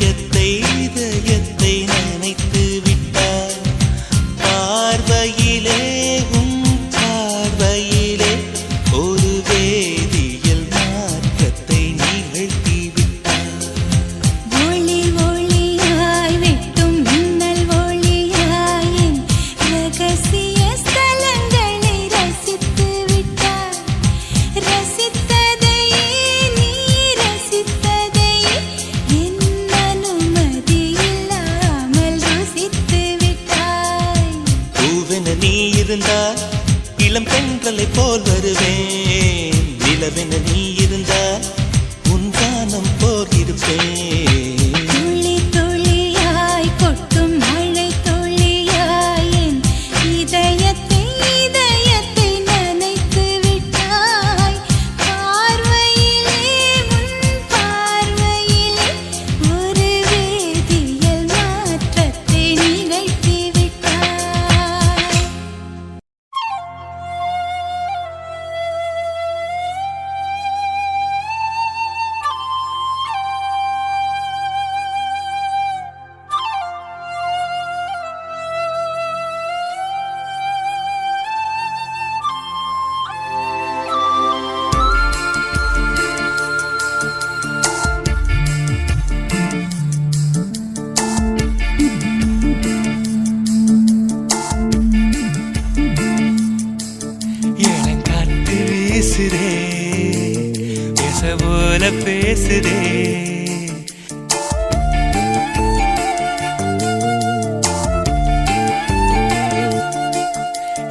இதயத்தை இதயத்தை நினைத்து பேசுதே பேச போல பேசுதே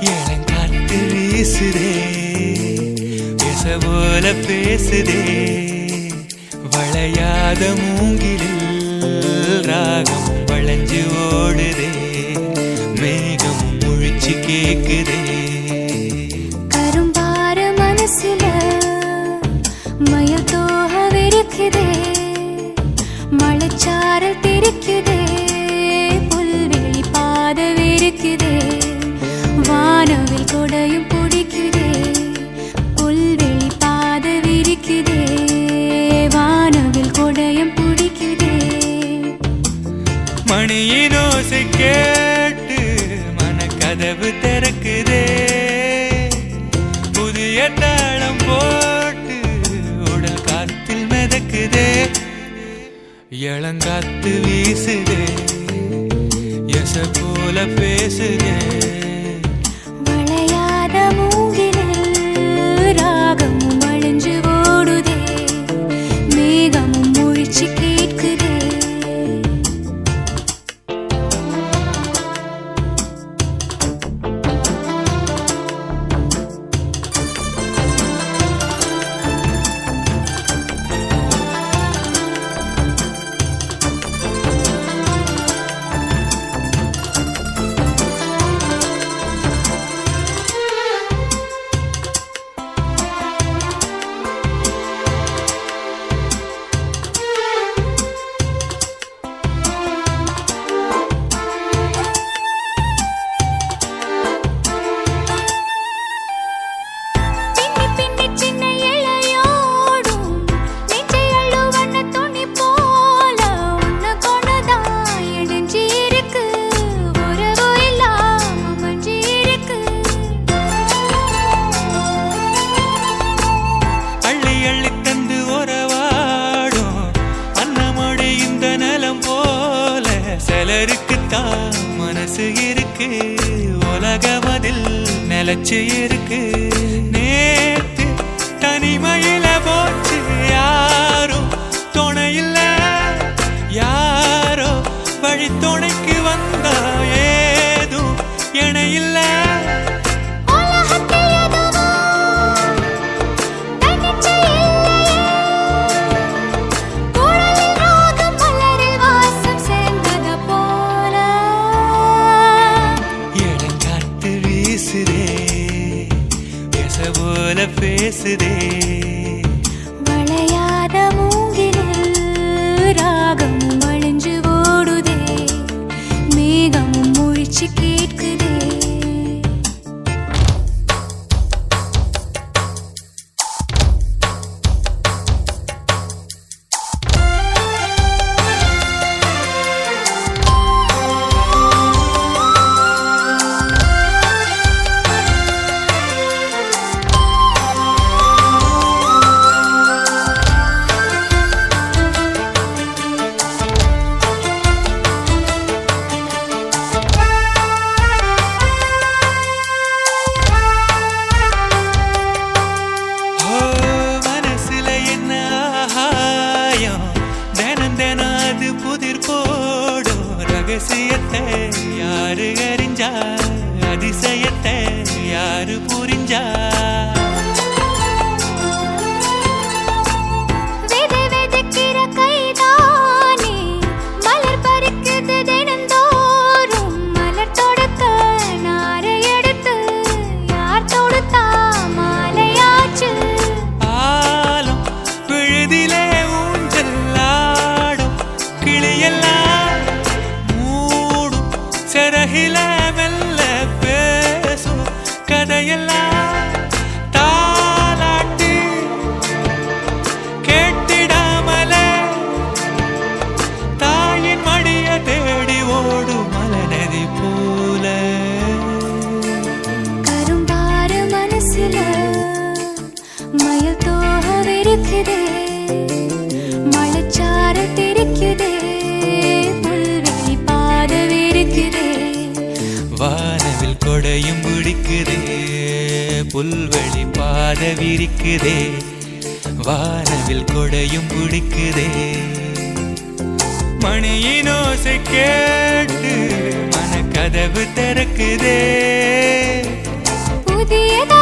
எனங்காட்டு வீசுதே பேச போல பேசுதே. வளையாத மூங்கிலில் ராகம் வளைஞ்சு ஓடுதே மேகம் முழிச்சு கேக்குதே. காத்து வீசுதே. எச போல பேசுதே. வானவில் கொடையும் பிடிக்குதே புல்வெளி பாத விரிக்குதே வானவில் கொடையும் பிடிக்குதே. மணியின் ஓசை கேட்டு மனக்கதவு திறக்குதே. புதியதா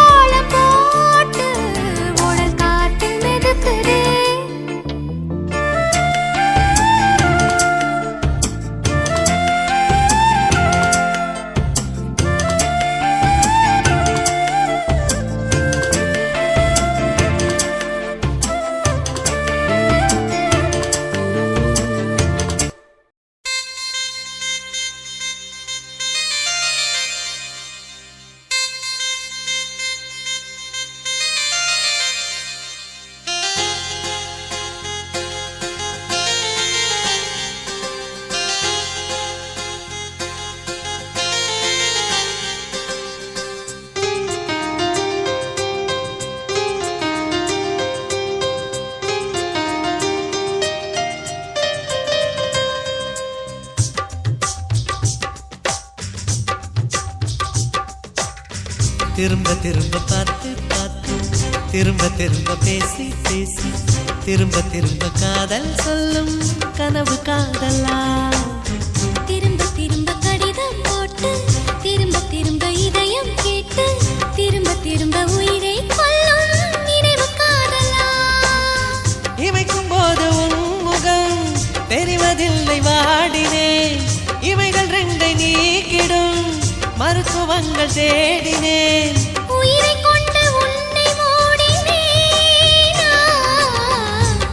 மருத்துவங்கள் தேடினேன். உயிரை கொண்டு உன்னை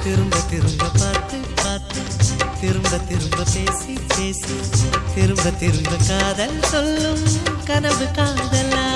திரும்ப திரும்ப பார்த்து பார்த்து திரும்ப திரும்ப பேசி பேசி திரும்ப திரும்ப காதல் சொல்லும் கனவு காதலா?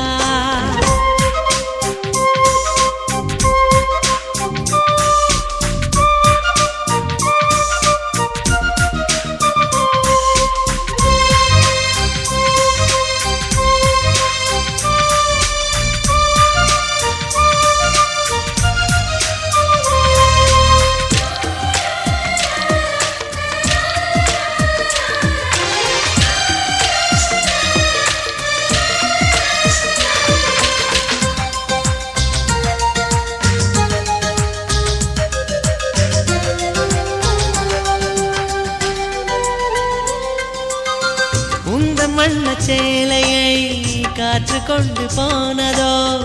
போனதோ?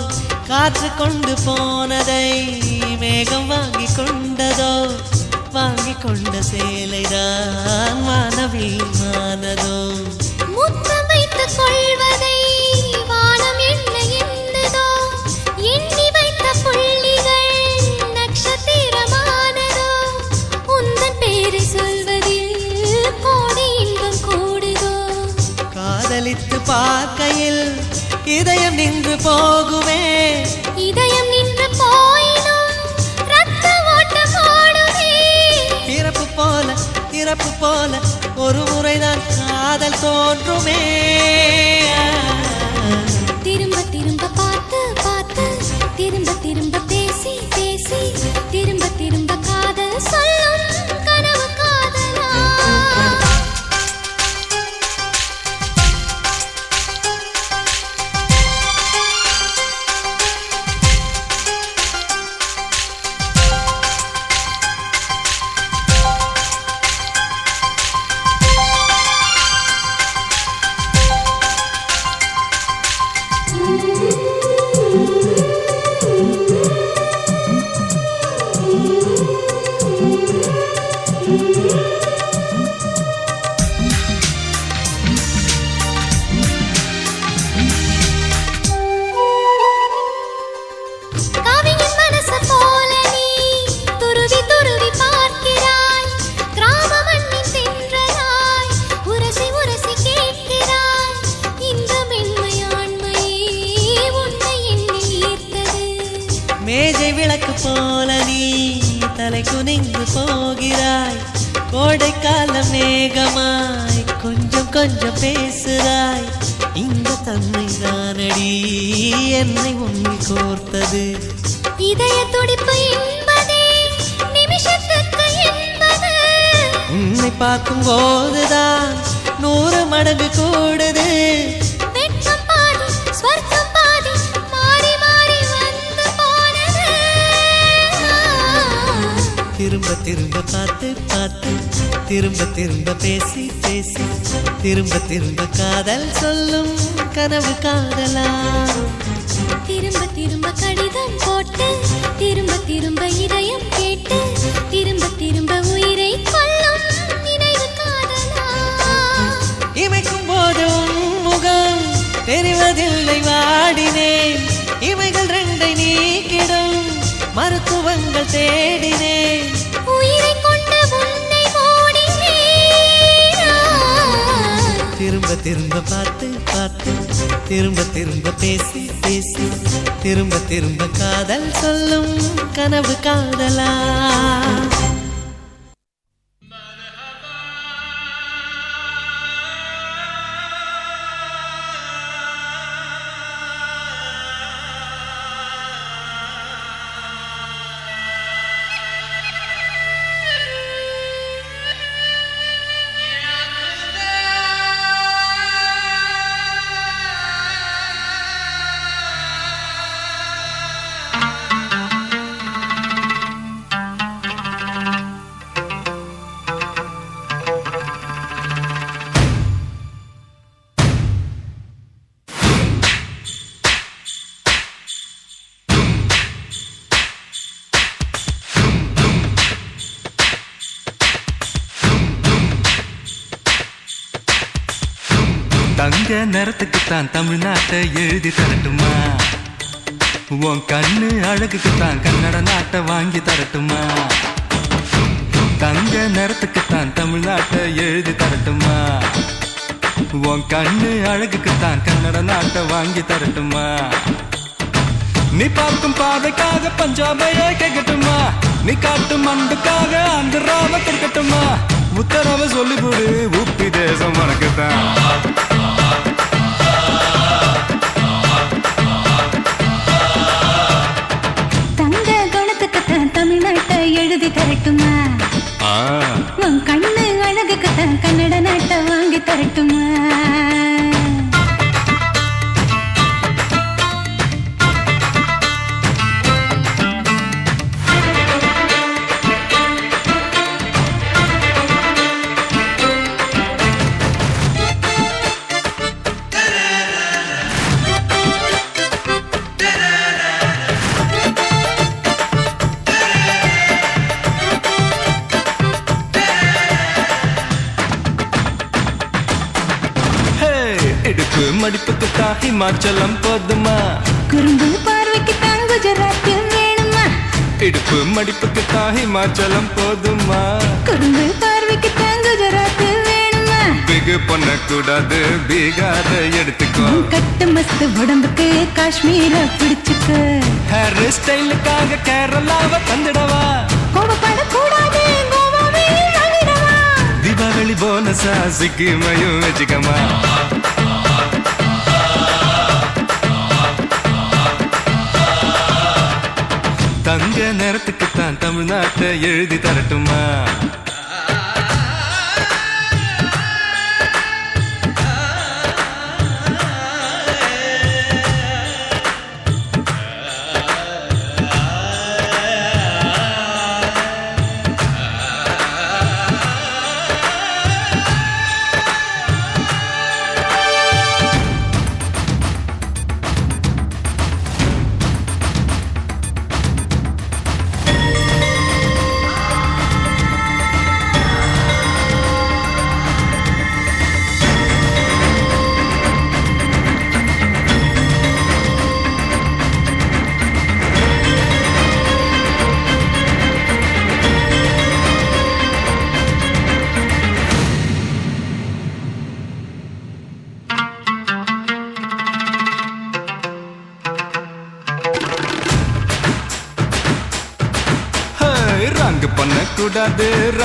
காற்று கொண்டு போனதை மேகம் வாங்கி கொண்டதோ? வாங்கி கொண்ட சேலைதான் மானவி மானதோ? போல ஒரு முறைதான் காதல் தோன்றுமே. திரும்ப திரும்ப பார்த்து பார்த்து திரும்ப திரும்ப பேசி பேசி. பார்க்கும் போதுதான் நூறு மடங்கு கூடுது. திரும்ப திரும்ப பார்த்து பார்த்து திரும்ப திரும்ப பேசி பேசி திரும்ப திரும்ப காதல் சொல்லும் கனவு காதலா திரும்ப திரும்ப கடிதம் போட்டு திரும்ப திரும்ப இதயம் கேட்டு திரும்ப திரும்ப உயிரை கொள்ள இமைக்கும் போது முகம் தெரிவதில்லை வாடினேன். இமைகள் ரெண்டை நீக்கிடும் மருத்துவங்கள் தேடினேன். திரும்ப திரும்ப பார்த்து பார்த்து திரும்ப திரும்ப பேசி பேசி திரும்ப திரும்ப காதல் சொல்லும் கனவு காதலா. தங்க நிறத்துக்குத்தான் தமிழ்நாட்டை எழுதி தரட்டுமா? உன் கண்ணு அழகுக்குத்தான் கன்னட நாட்டை வாங்கி தரட்டுமா? தங்க நிறத்துக்குத்தான் தமிழ்நாட்டை எழுதி தரட்டுமா? உன் கண்ணு அழகுக்குத்தான் கன்னட நாட்டை வாங்கி தரட்டுமா? நீ பார்க்கும் பாதைக்காக பஞ்சாபையே கேட்கட்டுமா? நீ காட்டும் அன்புக்காக ஆந்திராவை கொடுக்கட்டுமா உத்தரவை சொல்லிவிடு உப்பி தேசம் வணக்கத்தான். எழுதி தரட்டுமா? உன் கண்ணு அழகுக்கு தான் கன்னட நாட்டை வாங்கி தரட்டுமா? ஹிமாச்சலம் போதுமா. குறும்பு பார்வைக்கு தான் குஜராத் வேணுமா? இடுப்பு மடிப்புக்குத்தான் ஹிமாச்சலம் போதுமா? குறும்பு பார்வைக்கு தான் குஜராத் வேணுமா? பிகு பண்ணக்கூடாது பீகார எடுத்துக்கோ. கட்டு மஸ்து உடம்புக்கு காஷ்மீர பிடிச்சுக்க. ஹேர் ஸ்டைலுக்காக கேரளாவை தந்துடவா? கோபப்படக்கூடாது கோவாவே வாங்கிடவா தீபாவளி போனஸா சிக்கிமையும் வச்சுக்கமா தங்க நேரத்துக்குத்தான் தமிழ்நாட்டை எழுதி தரட்டுமா?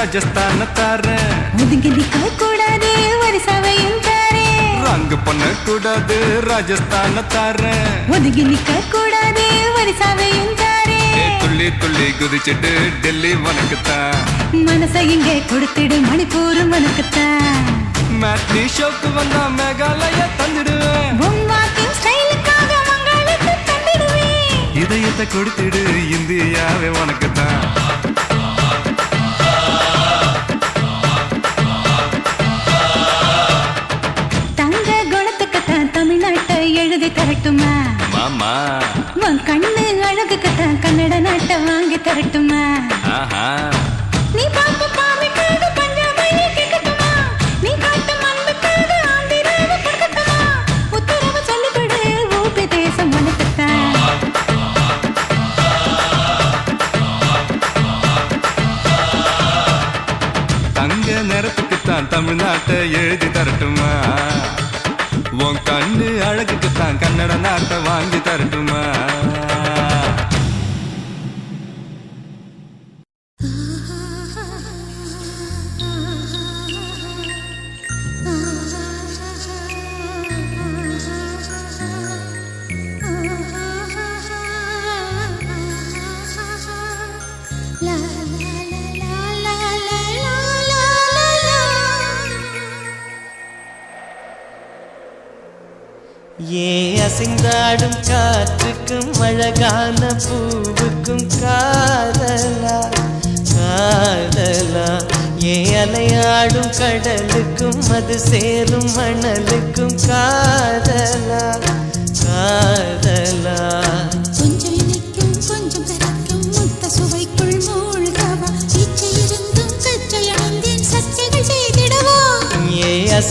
பண்ணக்கூடாது ராஜஸ்தான தாரேன் ஒதுங்கி நிக்க கூடாது ஒரு சவையும் தாரே. ரங்கு பண்ணக்கூடாது ராஜஸ்தான தாரேன் ஒதுங்கி நிக்க கூடாது ஒரு சவையும் தாரே. துள்ளி துள்ளி குதிச்சிட்டு டெல்லி உனக்குத்தான் மனசை இங்கே கொடுத்திடு மணிப்பூர் உனக்குத்தான் மேட்னி ஷோக்கு வந்தா மேகாலய தந்துடுவேன். இதயத்தை கொடுத்துடு இந்தியாவே உனக்குத்தான் தரட்டுமா? மாமா உன் கண்ணு அழகுக்கு தான் கன்னட நாட்டை வாங்கி தரட்டுமா? நீ பார்த்த பாவைக்காக பஞ்சாபையை கேட்கட்டுமா நீ காட்டும் அன்புக்காக ஆந்திராவை கொடுக்கட்டுமா உத்தரவு சொல்லிவிடு ஊபி தேசம் உனக்குத்தான் தங்க நிறத்துக்குத்தான் தமிழ்நாட்டை எழுதி தரட்டுமா? தான் கன்னட நாட்டை வாங்கி தரட்டுமா?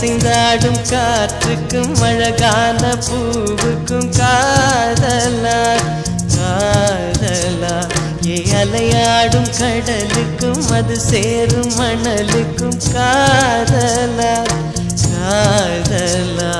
அசைந்தாடும் காற்றுக்கும் அழகான பூவுக்கும் காதலா காதலா ஏ அலையாடும் கடலுக்கும் அது சேரும் மணலுக்கும் காதலா காதலா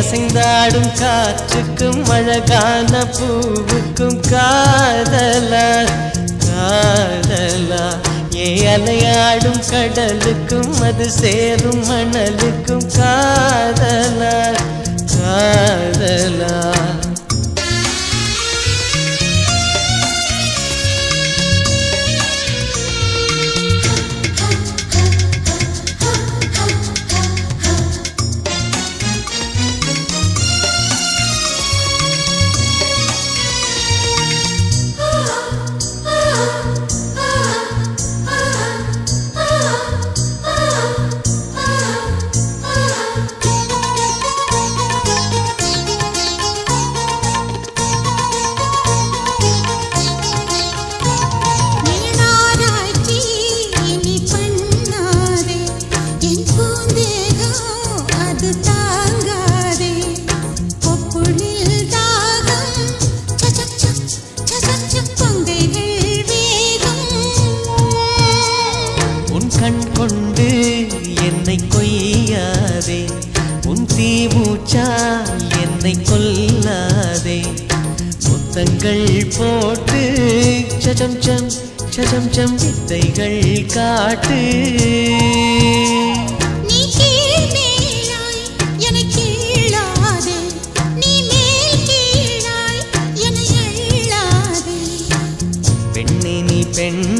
அசைந்தாடும் காற்றுக்கும் அழகான பூவுக்கும் காதலா காதலா. ஏ அலையாடும் கடலுக்கும் அது சேரும் மணலுக்கும் காதலா காதலா. முத்தங்கள் போட்டு சஜம் சம் சஜம் சம் வித்தைகள் காட்டு. பெண்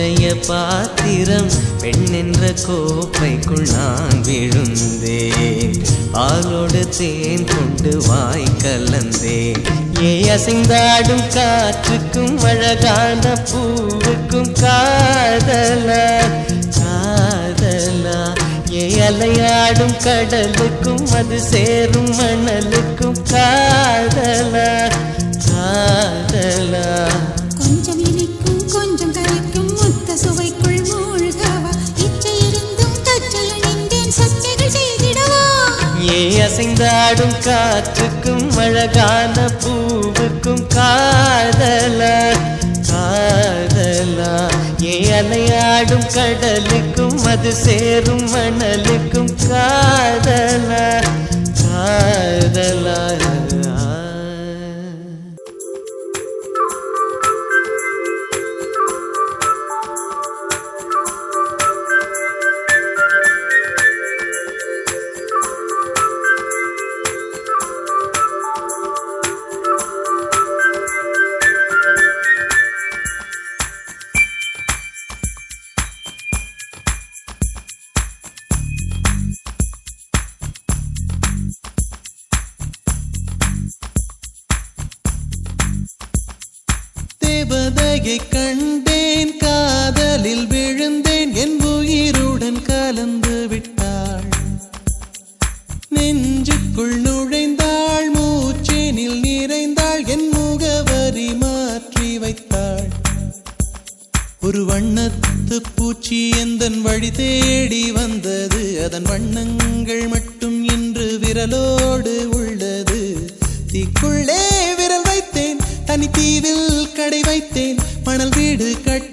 அல்ல பாத்திரம் பெண்ணென்ற கோப்பைக்குள் நான் விழுந்தேன். ஆளோடு தேன் கொண்டு வாய் கலந்தேன். ஏ அசைந்தாடும் காற்றுக்கும் அழகான பூவுக்கும் காதலா காதலா. ஏ அலையாடும் கடலுக்கும் அது சேரும் மணலுக்கும் காதலா காதலா. அசைந்தாடும் காற்றுக்கும் அழகான பூவுக்கும் காதலா காதலா. ஏ அலையாடும் கடலுக்கும் அது சேரும் மணலுக்கும் காதலா காதலா. தேவதையை கண்டேன் காதலில் விழுந்தேன் என் உயிருடன் கலந்து விட்டாள். நெஞ்சுக்குள் நுழைந்தாள் மூச்சினில் நிறைந்தாள் என் முகவரி மாற்றி வைத்தாள். ஒரு வண்ணத்து பூச்சி எந்தன் வழி தேடி வந்தது? அதன் வண்ணங்கள் மட்டும் இன்று விரலோடு உள்ளது. தீக்குள்ளே தீவில் கடை வைத்தேன். மணல் வீடு கட்டி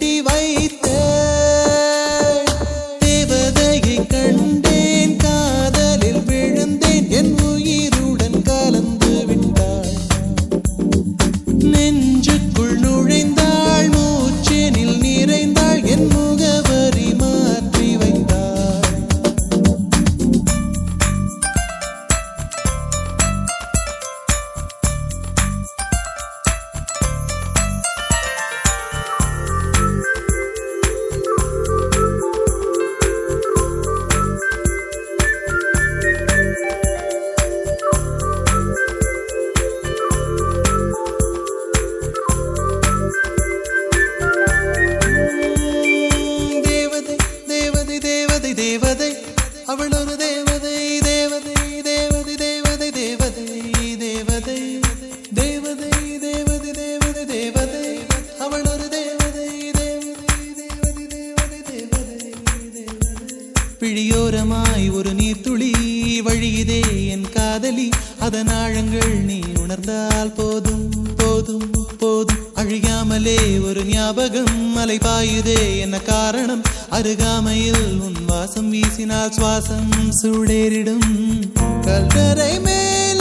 ஞாபகம் மலை பாயுதே என்ன காரணம்? அருகாமையில் உன் வாசம் வீசினால் சுவாசம் சூடேறிடும். கல்கரை மேல்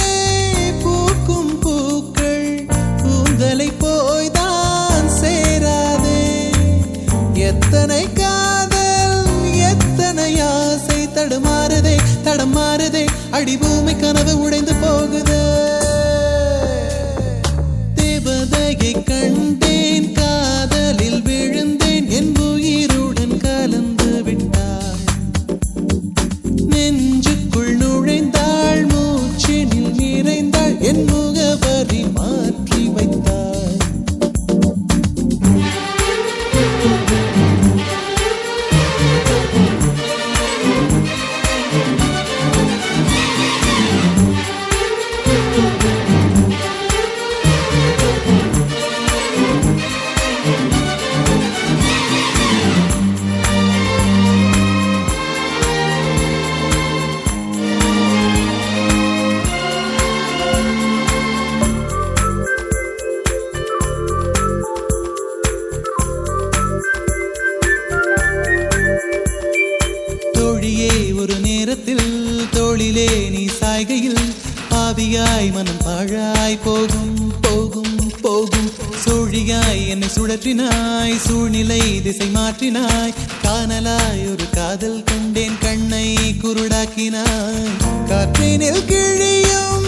நீ சாய்கையில் பாவியாய் மனம் பாழாய் போகும் போகும் போகும். சூழியாய் என்னை சுழற்றினாய் சூழ்நிலை திசை மாற்றினாய். காணலாய் ஒரு காதல் கொண்டேன் கண்ணை குருடாக்கினாய். காற்றினில் கிழியும்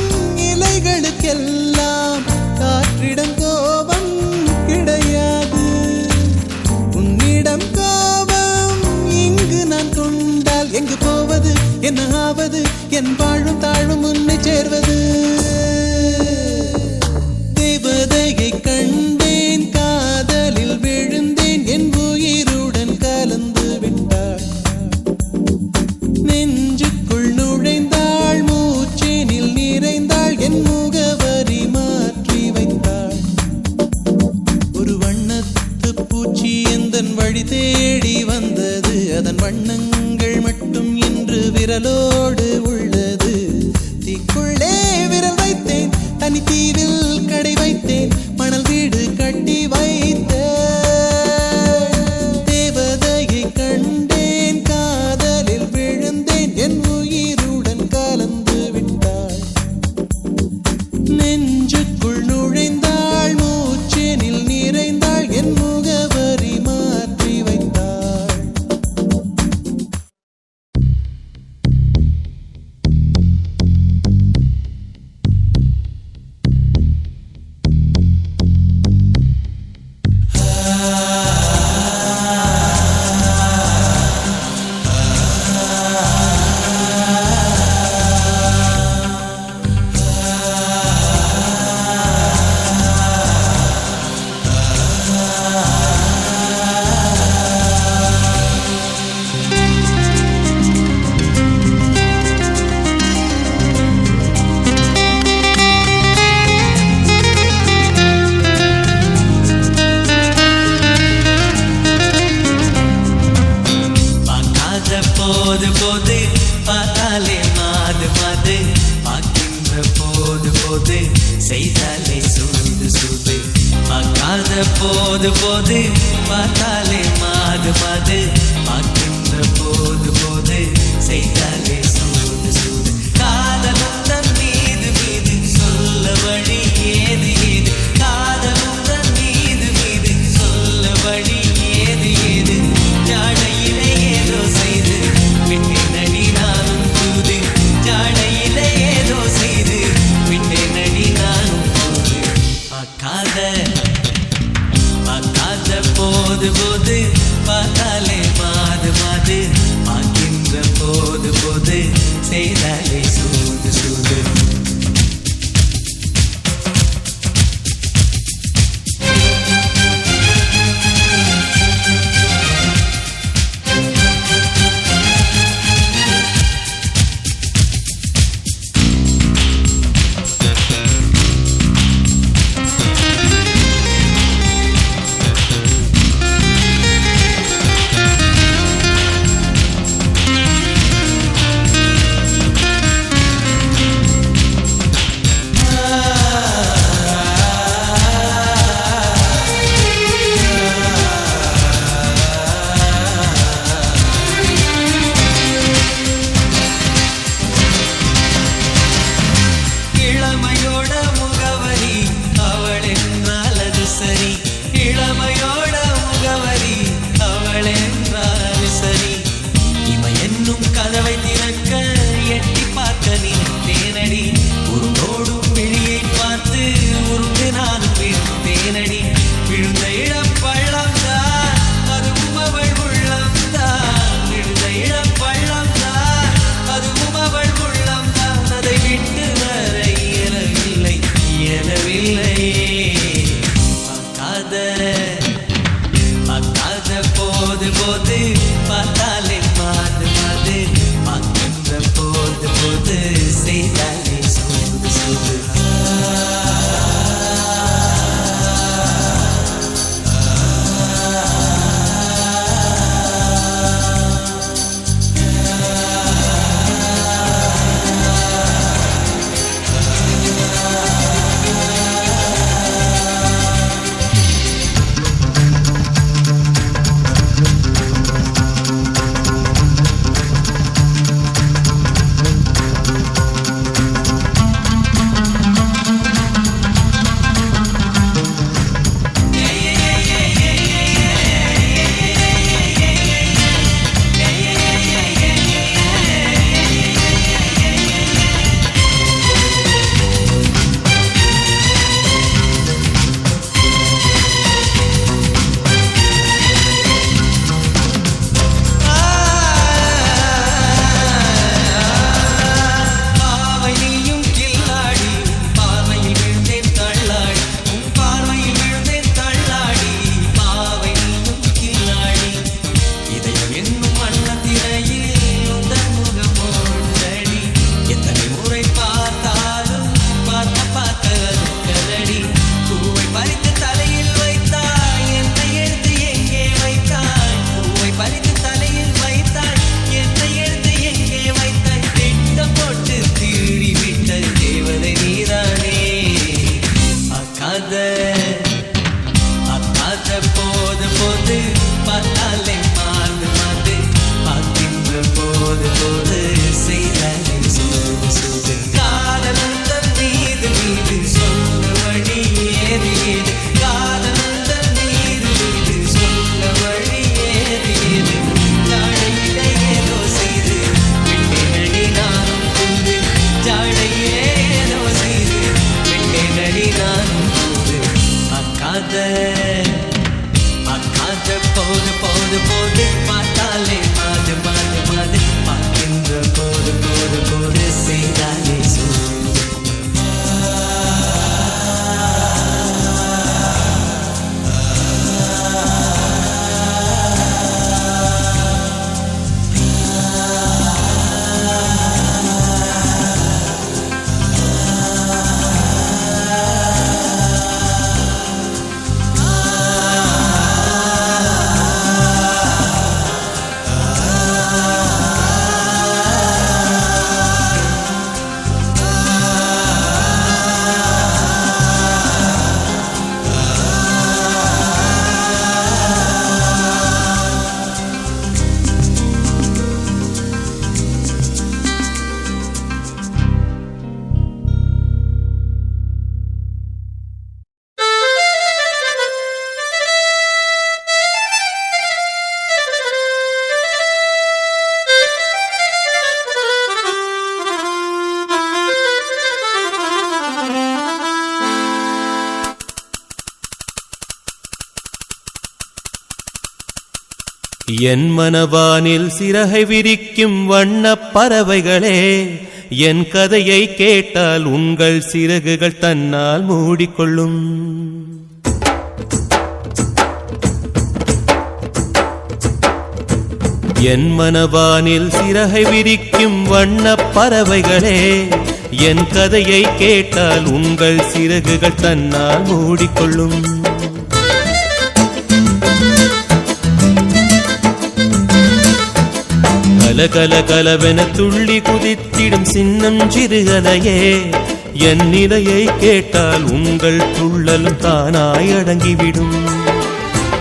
இலைகளுக்கெல்லாம் காற்றிடம் கோபம் என்னாவது என் வாழும் தாழும் முன்னே சேர்வது. day. என் மனவானில் சிறகை விரிக்கும் வண்ணப் பறவைகளே என் கதையை கேட்டால் உங்கள் சிறகுகள் தன்னால் மூடிக்கொள்ளும். என் மனவானில் சிறகை விரிக்கும் வண்ணப் பறவைகளே என் கதையை கேட்டால் உங்கள் சிறகுகள் தன்னால் மூடிக்கொள்ளும். கல கல கலவென துள்ளி குதித்திடும் சின்னம் சிறுகலையே என் நிலையை கேட்டால் உங்கள் துள்ளலும் தானாய் அடங்கிவிடும்.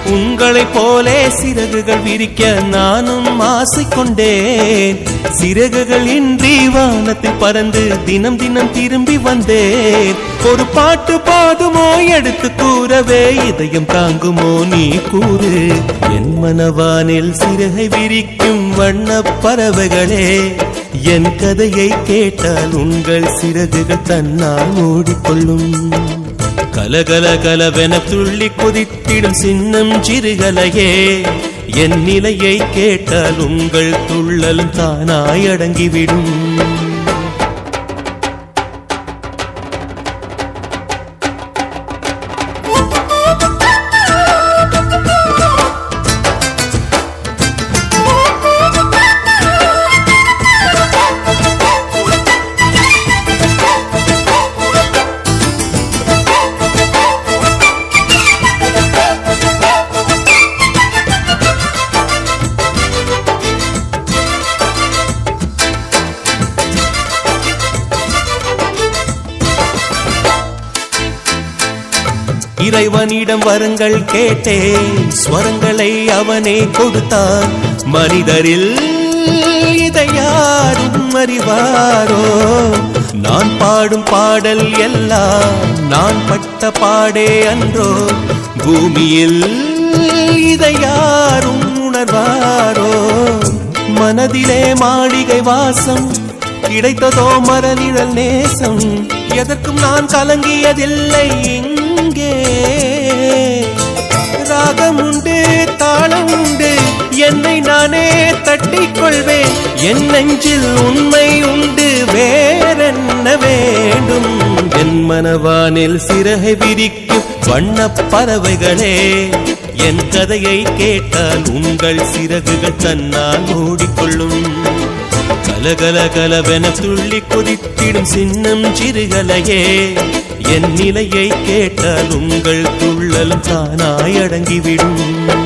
உங்களைப் போலே சிறகுகள் விரிக்க நானும் ஆசைக்கொண்டேன். சிறகுகள் இன்றி வானத்தில் பறந்து தினம் தினம் திரும்பி வந்தேன். ஒரு பாட்டு பாதுமோ எடுத்து கூறவே இதயம் தாங்குமோ நீ கூறு. என் மனவானில் சிறகை விரிக்கும் வண்ண பறவைகளே என் கதையை கேட்டால் உங்கள் சிறகுகள் தன்னால் மூடிக்கொள்ளும். கலகல கலவென துள்ளி குதித்திடும் சின்னம் சிறுகலையே என் நிலையை கேட்டால் உங்கள் துள்ளலும் தானாய் அடங்கிவிடும். வரங்கள் கேட்டேன். ஸ்வரங்களை அவனே கொடுத்தான். மனிதரில் இதை யாரும் அறிவாரோ? நான் பாடும் பாடல் எல்லாம் நான் பட்ட பாடே அன்றோ? பூமியில் இதை யாரும் உணர்வாரோ? மனதிலே மாளிகை வாசம் கிடைத்ததோ மரநிழல் நேசம் எதற்கும் நான் கலங்கியதில்லை இங்கே. ராகம் உண்டு தாளம் உண்டு என்னை நானே தட்டிக் கொள்வேன் என் நெஞ்சில் உண்மை உண்டு வேறென்ன வேண்டும்? என் மனவானில் சிறகை விரிக்கும் வண்ண பறவைகளே என் கதையை கேட்டால் உங்கள் சிறகுகள் தன்னால் ஓடிக்கொள்ளும் கலகல கலவென துள்ளி கொதித்திடும் சின்னம் சிறுகலையே என் நிலையை கேட்டால் உங்கள் துள்ளல் தானாய் அடங்கிவிடும்.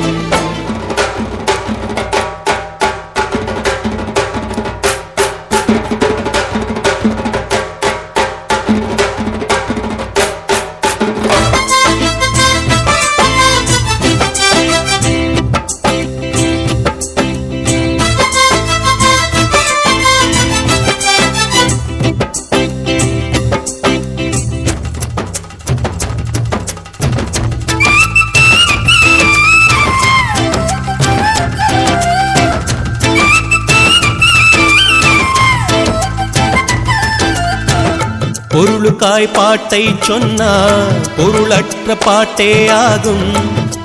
பொருளுக்காய் பாட்டை சொன்னால் பொருளற்ற பாட்டே ஆகும்.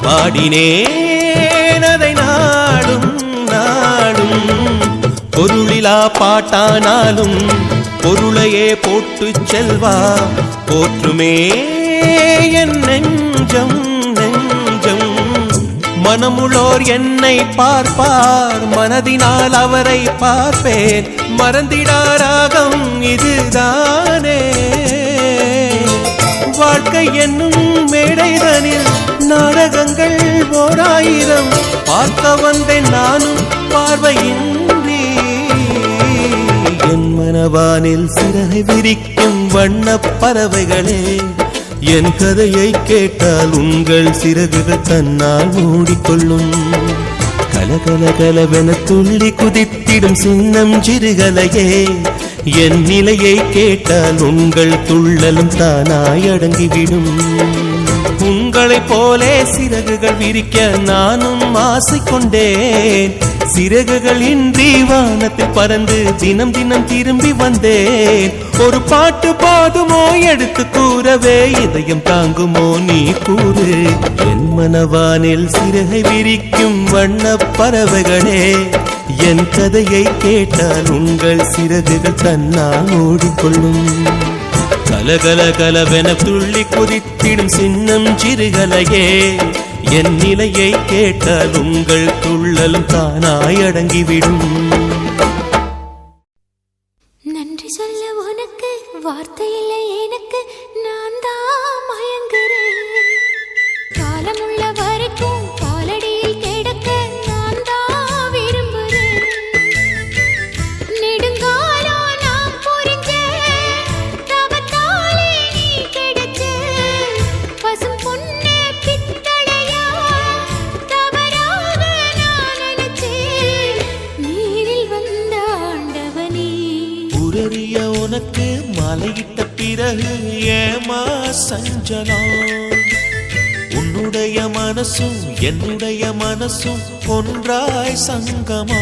பாடினேன் அதை நாடும் நாடும். பொருளிலா பாட்டானாலும் பொருளையே போட்டு செல்வா. போற்றுமே என் நெஞ்சம் நெஞ்சம். மனமுளோர் என்னை பார்ப்பார் மனதினால் அவரை பார்ப்பேன். மறந்திடாராகம் இதுதானே. வாழ்க்கை என்னும் மேடைதனில் நாடகங்கள் ஓராயிரம். பார்க்க வந்தேன் நானும் பார்வையின்றி. என் மனவானில் சிறகை விரிக்கும் வண்ண பறவைகளே என் கதையை கேட்டால் உங்கள் சிறகுகள் தன்னால் மூடிக்கொள்ளும். கலகல கலவென துள்ளி குதித்திடும் சின்னம் சிறுகலையே என் நிலையை கேட்டால் உங்கள் துள்ளலும் தானாய் அடங்கிவிடும். உங்களைப் போலே சிறகுகள் விரிக்க நானும் ஆசை கொண்டேன் சிறகுகள் இன்றி வானத்தில் பறந்து தினம் தினம் திரும்பி வந்தேன். ஒரு பாட்டு போதுமோ எடுத்து கூறவே இதயம் தாங்குமோ? நீ கூறு. என் மனவானில் சிறகை விரிக்கும் வண்ண பறவைகளே என் கதையை கேட்டால் உங்கள் சிறகுகள் தன்னால் ஓடிக்கொள்ளும். கலகல கலவென துள்ளி குதித்திடும் சின்னம் சிறுகலையே என் நிலையை கேட்டால் உங்கள் துள்ளலும் தானாய் அடங்கிவிடும். உனக்கு சஞ்சலம் உன்னுடைய மனசும் என்னுடைய மனசும் ஒன்றாய் சங்கமா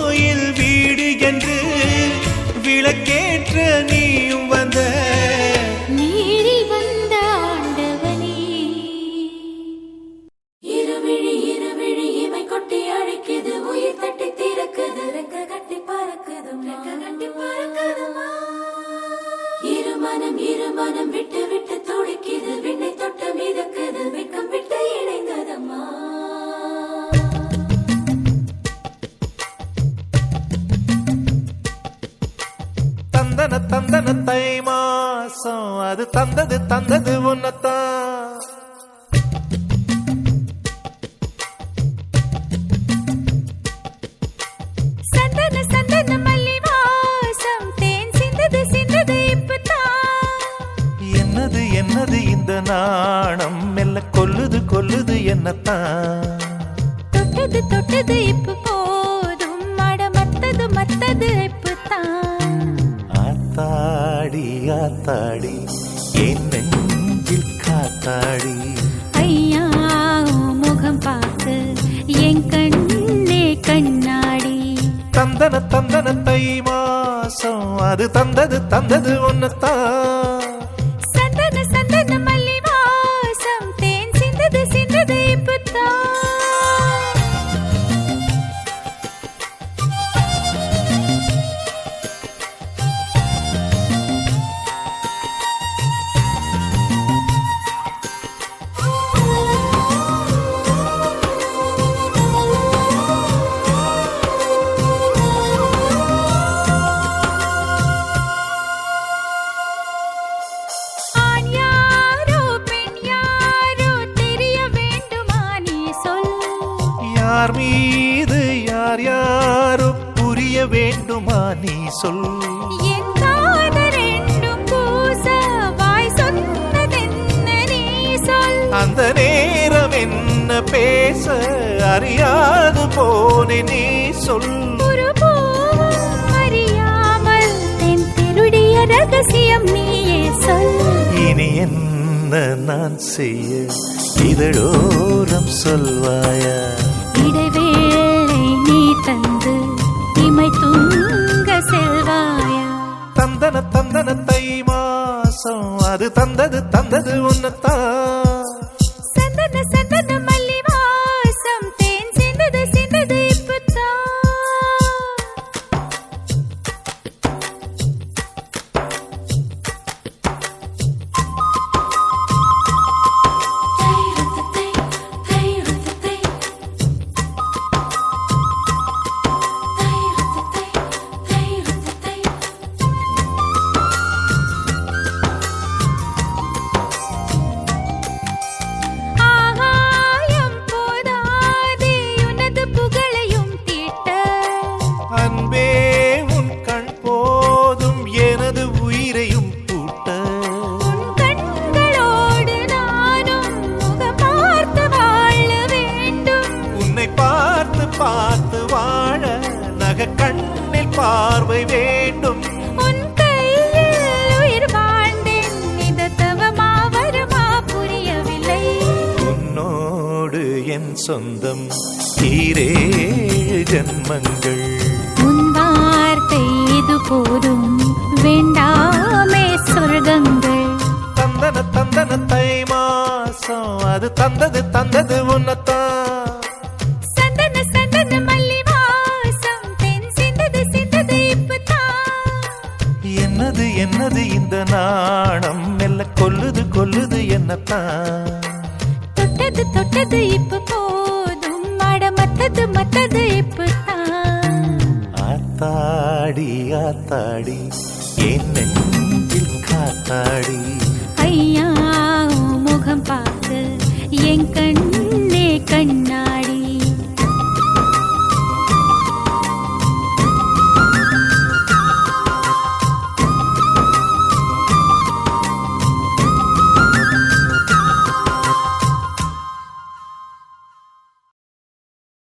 நீ